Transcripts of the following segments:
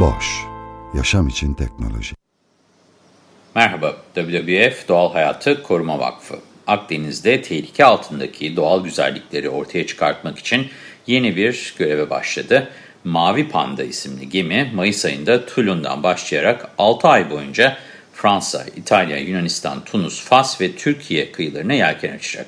Boş, yaşam için teknoloji. Merhaba, WWF Doğal Hayatı Koruma Vakfı. Akdeniz'de tehlike altındaki doğal güzellikleri ortaya çıkartmak için yeni bir göreve başladı. Mavi Panda isimli gemi Mayıs ayında Toulon'dan başlayarak 6 ay boyunca Fransa, İtalya, Yunanistan, Tunus, Fas ve Türkiye kıyılarına yelken açacak.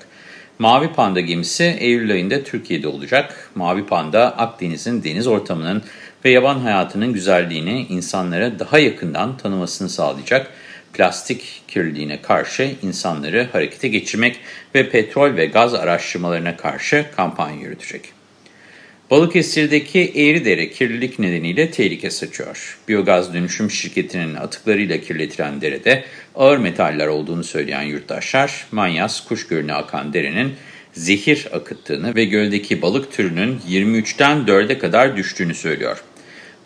Mavi Panda gemisi Eylül ayında Türkiye'de olacak. Mavi Panda Akdeniz'in deniz ortamının ve yaban hayatının güzelliğini insanlara daha yakından tanımasını sağlayacak. Plastik kirliliğine karşı insanları harekete geçirmek ve petrol ve gaz araştırmalarına karşı kampanya yürütecek. Balıkesir'deki Eğridere kirlilik nedeniyle tehlike saçıyor. Biyogaz dönüşüm şirketinin atıklarıyla kirletilen derede ağır metaller olduğunu söyleyen yurttaşlar, Manyas Kuşgölü'ne akan derenin zehir akıttığını ve göldeki balık türünün 23'ten 4'e kadar düştüğünü söylüyor.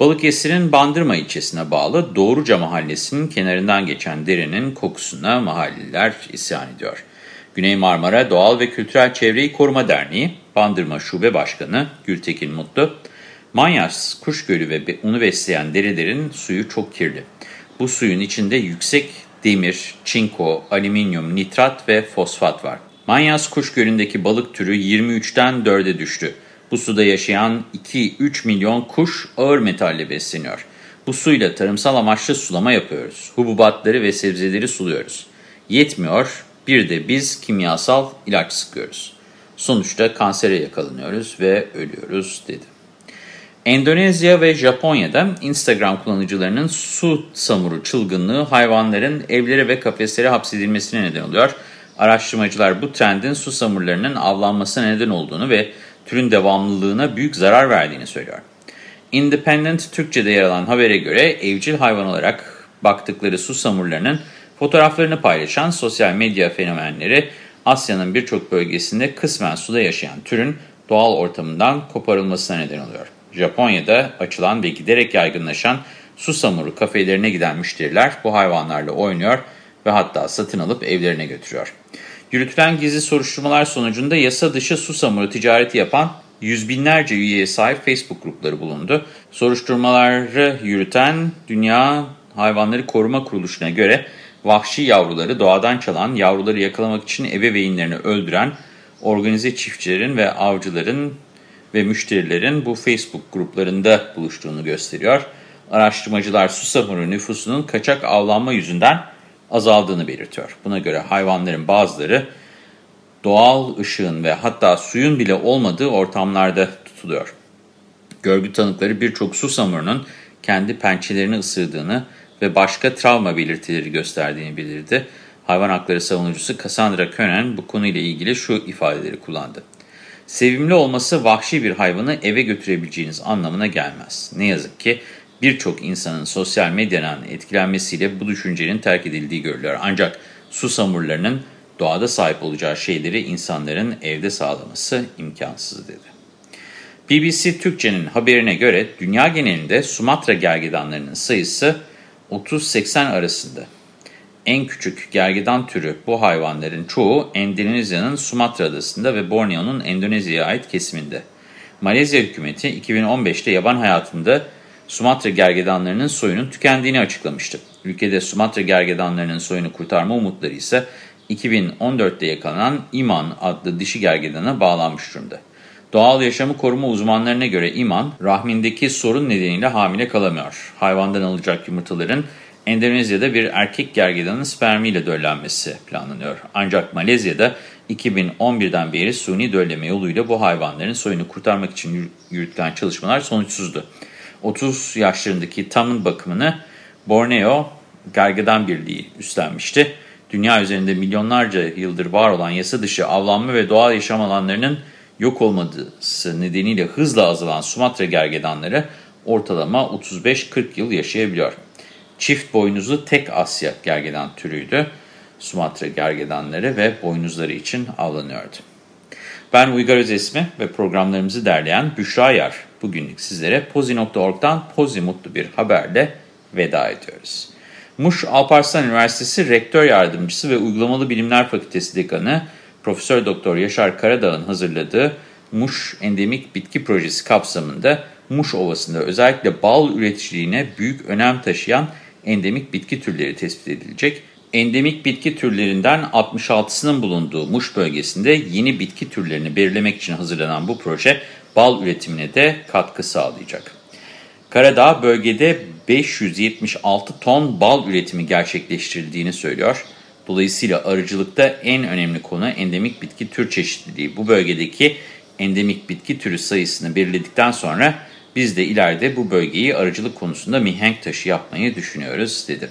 Balıkesir'in Bandırma ilçesine bağlı Doğruca mahallesinin kenarından geçen derenin kokusuna mahalliler isyan ediyor. Güney Marmara Doğal ve Kültürel Çevreyi Koruma Derneği, Bandırma Şube Başkanı Gültekin Mutlu, Manyas Kuş Gölü ve onu besleyen derelerin suyu çok kirli. Bu suyun içinde yüksek demir, çinko, alüminyum, nitrat ve fosfat var. Manyas Kuş Gölü'ndeki balık türü 23'ten 4'e düştü. Bu suda yaşayan 2-3 milyon kuş ağır metalle besleniyor. Bu suyla tarımsal amaçlı sulama yapıyoruz. Hububatları ve sebzeleri suluyoruz. Yetmiyor, bir de biz kimyasal ilaç sıkıyoruz. Sonuçta kansere yakalanıyoruz ve ölüyoruz dedi. Endonezya ve Japonya'da Instagram kullanıcılarının su samuru çılgınlığı hayvanların evlere ve kafeslere hapsedilmesine neden oluyor. Araştırmacılar bu trendin su samurlarının avlanmasına neden olduğunu ve türün devamlılığına büyük zarar verdiğini söylüyor. Independent Türkçe'de yer alan habere göre evcil hayvan olarak baktıkları su samurlarının fotoğraflarını paylaşan sosyal medya fenomenleri Asya'nın birçok bölgesinde kısmen suda yaşayan türün doğal ortamından koparılmasına neden oluyor. Japonya'da açılan ve giderek yaygınlaşan su samuru kafelerine giden müşteriler bu hayvanlarla oynuyor ve hatta satın alıp evlerine götürüyor. Yürütülen gizli soruşturmalar sonucunda yasa dışı su samuru ticareti yapan yüz binlerce üyeye sahip Facebook grupları bulundu. Soruşturmaları yürüten Dünya Hayvanları Koruma Kuruluşu'na göre vahşi yavruları doğadan çalan, yavruları yakalamak için ebeveynlerini öldüren organize çiftçilerin ve avcıların ve müşterilerin bu Facebook gruplarında buluştuğunu gösteriyor. Araştırmacılar susamuru nüfusunun kaçak avlanma yüzünden azaldığını belirtiyor. Buna göre hayvanların bazıları doğal ışığın ve hatta suyun bile olmadığı ortamlarda tutuluyor. Görgü tanıkları birçok susamurunun kendi pençelerini ısırdığını ve başka travma belirtileri gösterdiğini bildirdi. Hayvan hakları savunucusu Cassandra Könen bu konuyla ilgili şu ifadeleri kullandı. Sevimli olması vahşi bir hayvanı eve götürebileceğiniz anlamına gelmez. Ne yazık ki birçok insanın sosyal medyanın etkilenmesiyle bu düşüncenin terk edildiği görülüyor. Ancak su samurlarının doğada sahip olacağı şeyleri insanların evde sağlaması imkansız dedi. BBC Türkçe'nin haberine göre dünya genelinde Sumatra gergedanlarının sayısı 30-80 arasında. En küçük gergedan türü bu hayvanların çoğu Endonezya'nın Sumatra adasında ve Borneo'nun Endonezya'ya ait kesiminde. Malezya hükümeti 2015'te yaban hayatında Sumatra gergedanlarının soyunun tükendiğini açıklamıştı. Ülkede Sumatra gergedanlarının soyunu kurtarma umutları ise 2014'te yakalanan İman adlı dişi gergedana bağlanmış durumda. Doğal yaşamı koruma uzmanlarına göre İman, rahmindeki sorun nedeniyle hamile kalamıyor. Hayvandan alacak yumurtaların Endonezya'da bir erkek gergedanın spermiyle döllenmesi planlanıyor. Ancak Malezya'da 2011'den beri suni dölleme yoluyla bu hayvanların soyunu kurtarmak için yürütülen çalışmalar sonuçsuzdu. 30 yaşlarındaki Tam'ın bakımını Borneo Gergedan Birliği üstlenmişti. Dünya üzerinde milyonlarca yıldır var olan yasa dışı avlanma ve doğal yaşam alanlarının yok olması nedeniyle hızla azalan Sumatra gergedanları ortalama 35-40 yıl yaşayabiliyor. Çift boynuzlu tek Asya gergedan türüydü. Sumatra gergedanları ve boynuzları için avlanıyordu. Ben Uygar Özesmi ve programlarımızı derleyen Büşra Yar. Bugünlük sizlere pozi.org'dan pozi mutlu bir haberle veda ediyoruz. Muş Alparslan Üniversitesi Rektör Yardımcısı ve Uygulamalı Bilimler Fakültesi Dekanı Profesör Doktor Yaşar Karadağ'ın hazırladığı Muş Endemik Bitki Projesi kapsamında Muş Ovası'nda özellikle bal üreticiliğine büyük önem taşıyan endemik bitki türleri tespit edilecek. Endemik bitki türlerinden 66'sının bulunduğu Muş bölgesinde yeni bitki türlerini belirlemek için hazırlanan bu proje bal üretimine de katkı sağlayacak. Karadağ bölgede 576 ton bal üretimi gerçekleştirildiğini söylüyor. Dolayısıyla arıcılıkta en önemli konu endemik bitki tür çeşitliliği. Bu bölgedeki endemik bitki türü sayısını belirledikten sonra biz de ileride bu bölgeyi arıcılık konusunda mihenk taşı yapmayı düşünüyoruz dedi.